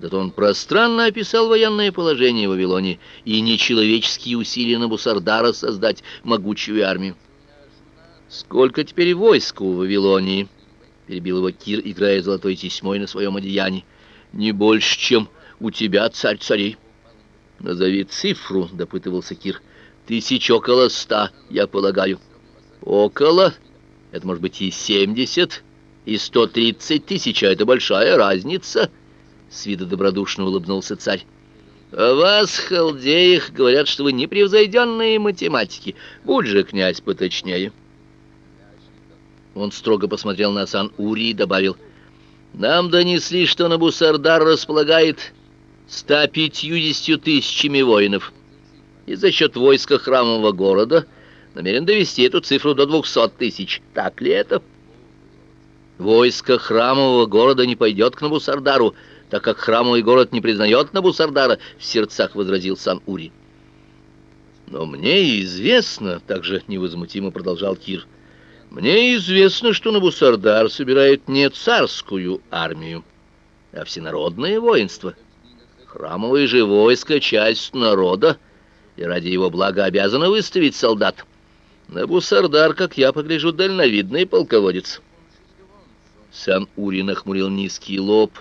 Зато он пространно описал военное положение в Вавилоне и нечеловеческие усилия Набусардара создать могучую армию. «Сколько теперь войска у Вавилонии?» — перебил его Кир, играя золотой тесьмой на своем одеянии. «Не больше, чем у тебя, царь царей». «Назови цифру», — допытывался Кир. «Тысяч около ста, я полагаю». «Около? Это может быть и семьдесят, и сто тридцать тысяч, а это большая разница». С виду добродушно улыбнулся царь. «О вас, халдеях, говорят, что вы непревзойденные математики. Будь же, князь, поточнее». Он строго посмотрел на Сан-Ури и добавил, «Нам донесли, что Набусардар располагает 150 тысячами воинов, и за счет войска храмового города намерен довести эту цифру до 200 тысяч. Так ли это?» «Войско храмового города не пойдет к Набусардару, так как храмовый город не признает Набусардара», — в сердцах возразил Сан-Ури. «Но мне известно», — также невозмутимо продолжал Кир, — мне известно, что Набусардар собирает не царскую армию, а всенародное воинство. Храмовое же войско — часть народа, и ради его блага обязано выставить солдат. Набусардар, как я погляжу, дальновидный полководец. Сам Ури нахмурил низкий лоб,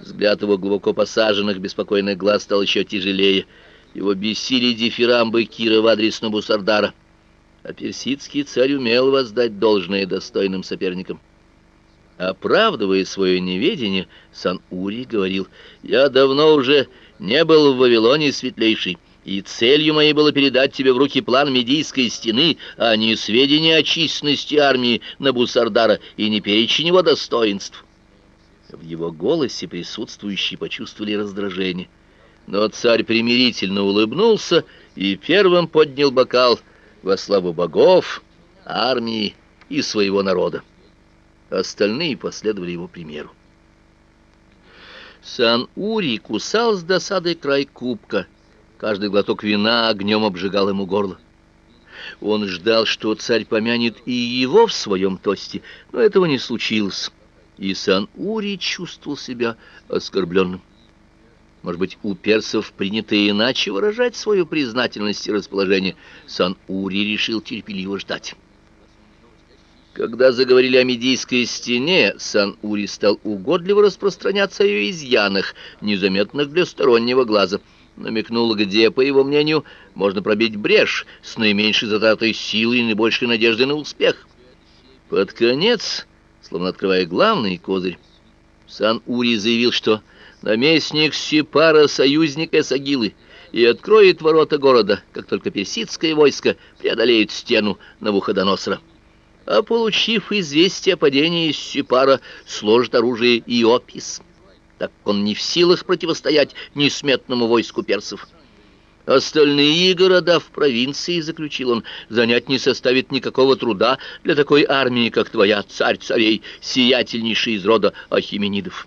взгляд его глубоко посаженных, беспокойных глаз стал еще тяжелее. Его бесили дифирамбы Кира в адрес Набусардара а персидский царь умел воздать должное достойным соперникам. Оправдывая свое неведение, Сан-Ури говорил, «Я давно уже не был в Вавилоне светлейший, и целью моей было передать тебе в руки план Медийской стены, а не сведения о численности армии Набусардара и не перечень его достоинств». В его голосе присутствующие почувствовали раздражение. Но царь примирительно улыбнулся и первым поднял бокал — во славу богов, армии и своего народа. Остальные последовали его примеру. Сан-Ури кусал с досадой край кубка. Каждый глоток вина огнем обжигал ему горло. Он ждал, что царь помянет и его в своем тосте, но этого не случилось, и Сан-Ури чувствовал себя оскорбленным. Может быть, у персов принято иначе выражать свою признательность и расположение. Сан-Ури решил терпеливо ждать. Когда заговорили о Медийской стене, Сан-Ури стал угодливо распространяться о ее изъянах, незаметных для стороннего глаза. Намекнул, где, по его мнению, можно пробить брешь с наименьшей затратой силы и наибольшей надеждой на успех. Под конец, словно открывая главный козырь, Сан-Ури заявил, что наместник Сипара, союзника Сагилы, и откроет ворота города, как только персидское войско преодолеет стену Навуходоносора. А получив известие о падении Сипара, сложит оружие Иопис, так он не в силах противостоять несметному войску персов. Остальные города в провинции, заключил он, занять не составит никакого труда для такой армии, как твоя, царь царей, сиятельнейший из рода Ахименидов.